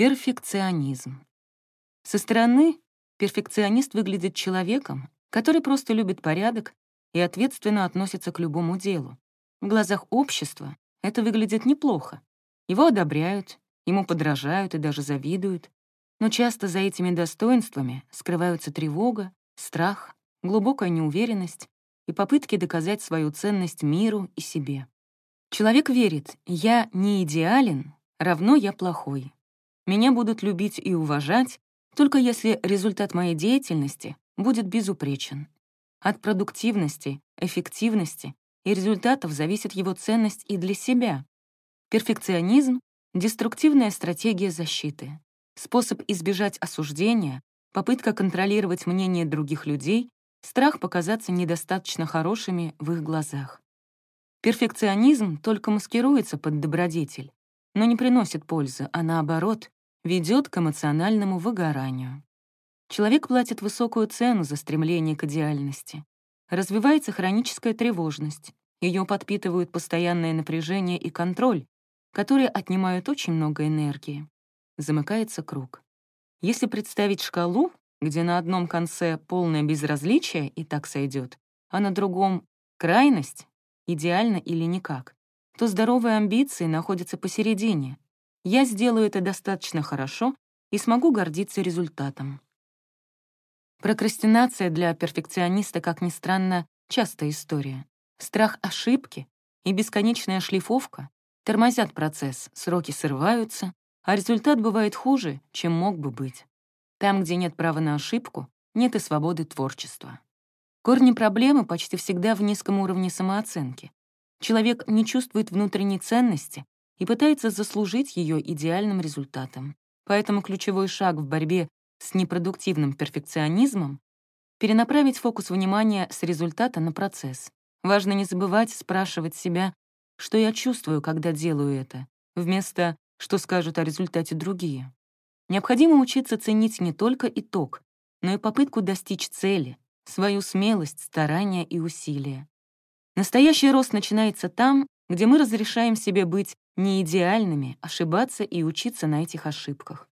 Перфекционизм. Со стороны перфекционист выглядит человеком, который просто любит порядок и ответственно относится к любому делу. В глазах общества это выглядит неплохо. Его одобряют, ему подражают и даже завидуют. Но часто за этими достоинствами скрываются тревога, страх, глубокая неуверенность и попытки доказать свою ценность миру и себе. Человек верит «я не идеален, равно я плохой». Меня будут любить и уважать, только если результат моей деятельности будет безупречен. От продуктивности, эффективности и результатов зависит его ценность и для себя. Перфекционизм — деструктивная стратегия защиты, способ избежать осуждения, попытка контролировать мнение других людей, страх показаться недостаточно хорошими в их глазах. Перфекционизм только маскируется под добродетель, но не приносит пользы, а наоборот, ведет к эмоциональному выгоранию. Человек платит высокую цену за стремление к идеальности. Развивается хроническая тревожность. Ее подпитывают постоянное напряжение и контроль, которые отнимают очень много энергии. Замыкается круг. Если представить шкалу, где на одном конце полное безразличие и так сойдет, а на другом — крайность, идеально или никак, то здоровые амбиции находятся посередине, я сделаю это достаточно хорошо и смогу гордиться результатом. Прокрастинация для перфекциониста, как ни странно, частая история. Страх ошибки и бесконечная шлифовка тормозят процесс, сроки срываются, а результат бывает хуже, чем мог бы быть. Там, где нет права на ошибку, нет и свободы творчества. Корни проблемы почти всегда в низком уровне самооценки. Человек не чувствует внутренней ценности и пытается заслужить ее идеальным результатом. Поэтому ключевой шаг в борьбе с непродуктивным перфекционизмом — перенаправить фокус внимания с результата на процесс. Важно не забывать спрашивать себя, что я чувствую, когда делаю это, вместо «что скажут о результате другие». Необходимо учиться ценить не только итог, но и попытку достичь цели, свою смелость, старания и усилия. Настоящий рост начинается там, где мы разрешаем себе быть не идеальными, ошибаться и учиться на этих ошибках.